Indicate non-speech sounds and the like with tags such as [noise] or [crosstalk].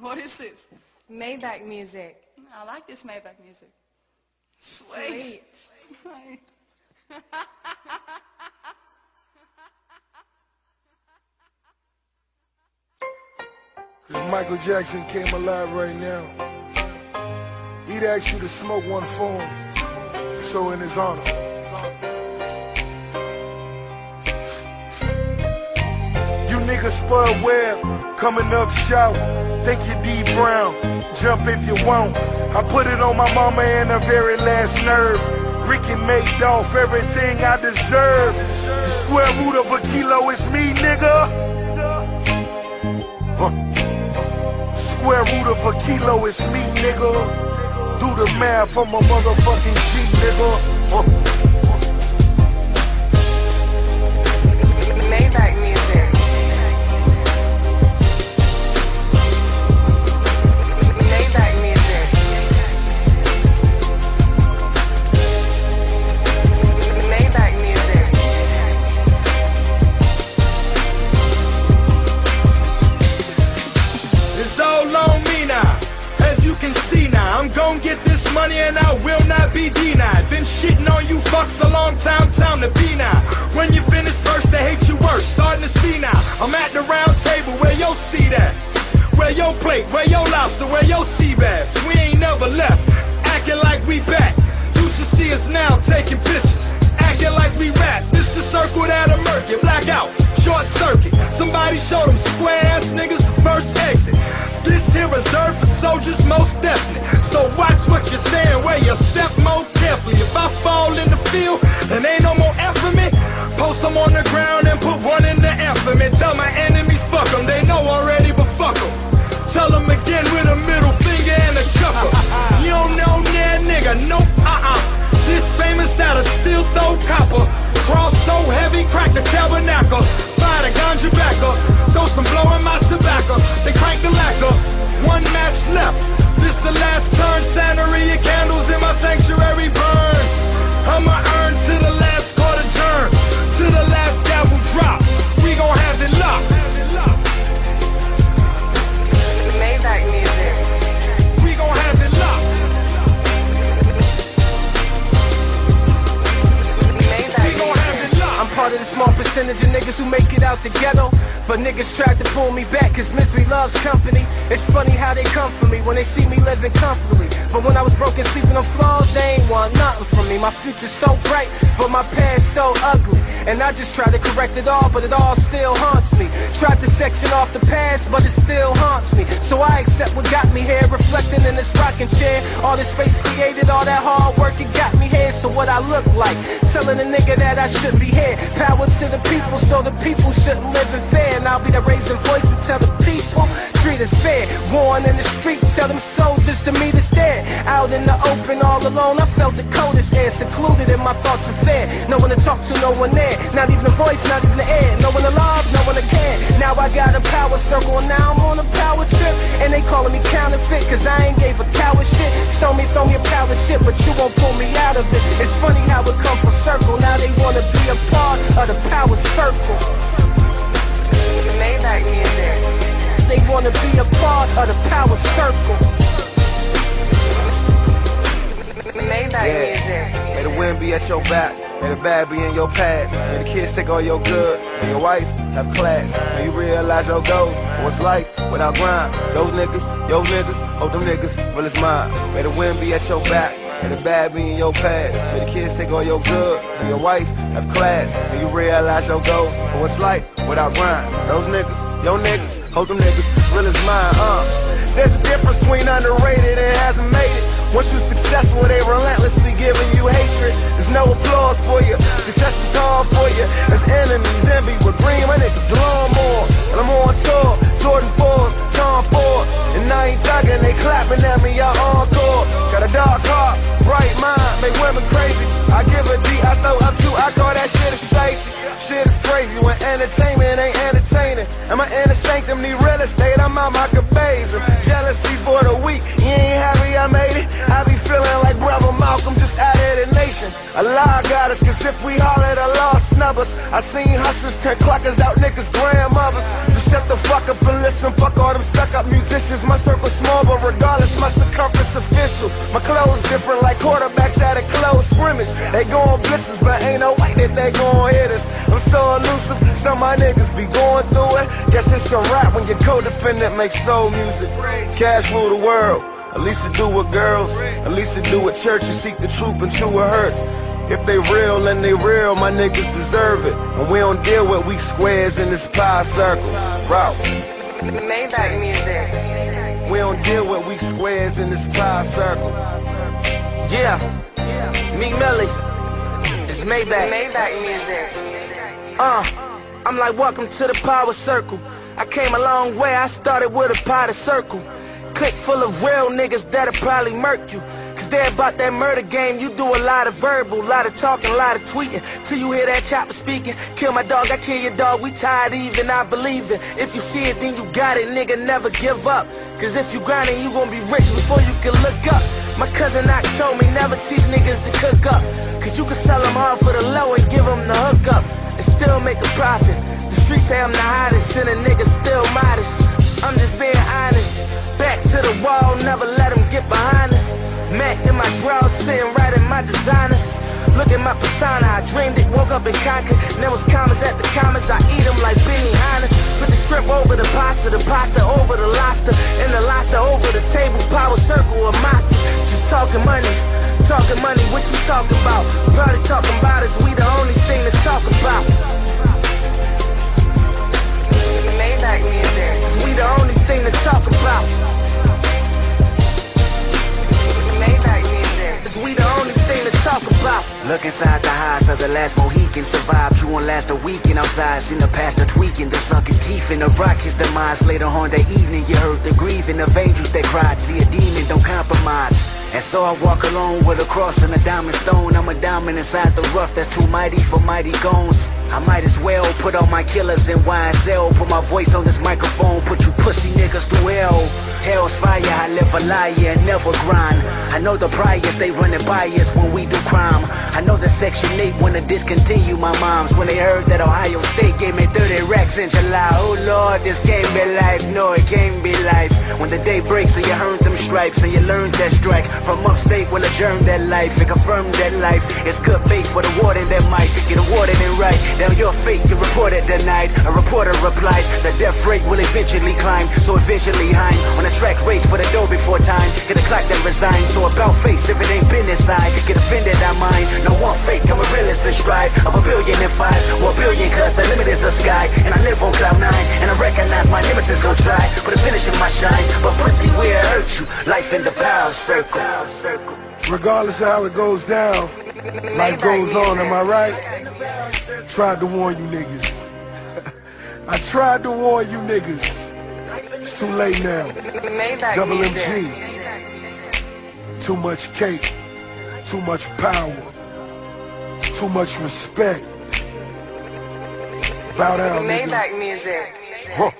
What is this? Maybach music. I like this Maybach music. Sweet. Sweet. [laughs] If Michael Jackson came alive right now, he'd ask you to smoke one for him. So in his honor. You niggas spoiled web, coming up shout. Think you D Brown, jump if you want. I put it on my mama and her very last nerve. Ricky made off everything I deserve. The square root of a kilo is me, nigga. Huh. Square root of a kilo is me, nigga. Do the math, I'm a motherfucking G, nigga. Huh. Money and I will not be denied. Been shitting on you fucks a long time, time to be now. When you finish first, they hate you worse. Starting to see now. I'm at the round table where your see that. Where your plate, where your lobster, where your sea bass. We ain't never left. Acting like we back. What you're saying, where you step more carefully. If I fall in the field and ain't no more F for me, post them on the ground and put one in the F for me. Tell my enemies fuck them, they know already, but fuck them. Tell them again with a middle finger and a chuckle. [laughs] you don't know that nigga, nope, uh-uh. This famous that'll still throw copper. Cross so heavy, crack the tabernacle. Fire the ganja back up. Throw some blow in my tobacco. They crank the lacquer. One match left. The last turn. Santeria candles in my sanctuary burn. Percentage of niggas who make it out the ghetto. But niggas tried to pull me back, cause misery loves company. It's funny how they come for me when they see me living comfortably. But when I was broken, sleeping on floors, they ain't want nothing from me. My future's so bright, but my past so ugly. And I just try to correct it all, but it all still haunts me. Tried to section off the past, but it still I accept what got me here, reflecting in this rocking chair. All this space created, all that hard work, it got me here. So what I look like, telling a nigga that I should be here. Power to the people, so the people shouldn't live in fear. And I'll be the raising voice to tell the people, treat us fair. Warring in the streets, tell them soldiers to meet us there. Out in the open, all alone, I felt the coldest air. Secluded in my thoughts of fear. No one to talk to, no one there. Not even a voice, not even the air. No one to love, no one to care. Now I got a power circle, now I'm on a power trip. And they calling me counterfeit, cause I ain't gave a coward shit. Stole me, throw me a pile of shit, but you won't pull me out of it. It's funny how it come full circle. Now they wanna be a part of the power circle. Maybach music. They wanna be a part of the power circle. Maybach music. May the wind be at your back. May the bad be in your past. May the kids take all your good. May your wife have class. May you realize your goals. What's life without grind? Those niggas, your niggas, hold them niggas, well it's mine. May the wind be at your back. May the bad be in your past. May the kids take all your good. May your wife have class. May you realize your goals. and What's life without grind? Those niggas, your niggas, hold them niggas, real as mine, uh. There's a difference between underrated and hasn't made it. Once you're successful, they relentlessly giving you hatred. There's no applause for you. Success is hard for you. There's enemies, envy with green, my niggas lawnmower. And I'm on tour, Jordan 4s, Tom Ford. And I ain't thugging, they clapping at me, y'all encore. Got a dark heart, bright mind, make women crazy. I give a D, I throw up two, I call that shit a safety. Shit is crazy when entertainment ain't entertaining. And my inner sanctum need real estate, I'm out my a. Allah got us, cause if we holler, the law snub us. I seen hustlers turn clockers out, niggas grandmothers. So shut the fuck up and listen, fuck all them stuck up musicians. My circle small, but regardless, my circumference official. My clothes different, like quarterbacks at a close scrimmage. They going blisters, but ain't no way that they gon' hit us. I'm so elusive, some of my niggas be going through it. Guess it's a rap when your co-defendant makes soul music. Cash rule the world. At least to do with girls, at least to do with church seek the truth and true it hurts. If they real and they real, my niggas deserve it. And we don't deal with weak squares in this pie circle. Ralph. Maybach music. We don't deal with weak squares in this pie circle. Yeah, Meek Millie. It's Maybach. Maybach music. Uh, I'm like, welcome to the power circle. I came a long way, I started with a potted circle. Click full of real niggas that'll probably murk you. Cause they about that murder game, you do a lot of verbal, lot of talking, a lot of tweeting. Till you hear that chopper speaking. Kill my dog, I kill your dog, we tired even, I believe it. If you see it, then you got it, nigga, never give up. Cause if you grinding, you gon' be rich before you can look up. My cousin Knock told me never teach niggas to cook up. Cause you can sell them hard for the low and give them the hook up. And still make a profit. The streets say I'm the hottest, and a nigga still modest. I'm just being honest. Back to the wall, never let them get behind us. Mac in my drawers, sitting right in my designers. Look at my persona, I dreamed it, woke up and conquered. There was commas at the commas, I eat them like Benny Hannes. Put the shrimp over the pasta, the pasta over the lobster, and the lobster over the table, power circle of mafia. Just talking money, talking money, what you talking about? Probably talking talk about? Is we the only thing to talk about? Look inside the eyes of the last Mohican Survived, you won't last a weekend outside. Seen the pastor tweaking, the sunk his teeth in the rock His demise later on that evening. You heard the grieving of angels that cried. See a demon, don't compromise. And so I walk alone with a cross and a diamond stone. I'm a diamond inside the rough. That's too mighty for mighty goons I might as well put all my killers in YSL Put my voice on this microphone, put you pussy niggas through hell. Hell's fire, I live a lie and never grind. I know the priors, they running by us when we do crime. I know the section 8 wanna discontinue my moms. When they heard that Ohio State gave me 30 racks in July Oh Lord, this can't be life, no it can't be life. When the day breaks and you earned them stripes And you learned that strike from upstate will adjourn that life And confirm that life. Is good bait for the warden that might Get awarded and right, down your fate you reported denied A reporter replied, the death rate will eventually climb. So eventually I'm on a track race for the dough before time. Get a clock then resign, so about face if it ain't business side Get offended I mind, no one fake, I'm a realist and strive Of a billion and five, or a billion cause the limit is the sky. And I live on cloud nine, and I recognize my nemesis gon' try Put a finish in my shine, but pussy will hurt you? Life in the power circle. Regardless of how it goes down, life goes on, am I right? Tried to warn you niggas. [laughs] I tried to warn you niggas. It's too late now. Double. MG. Too much cake. Too much power. Too much respect. Bow down, nigga. Maybach music. Huh.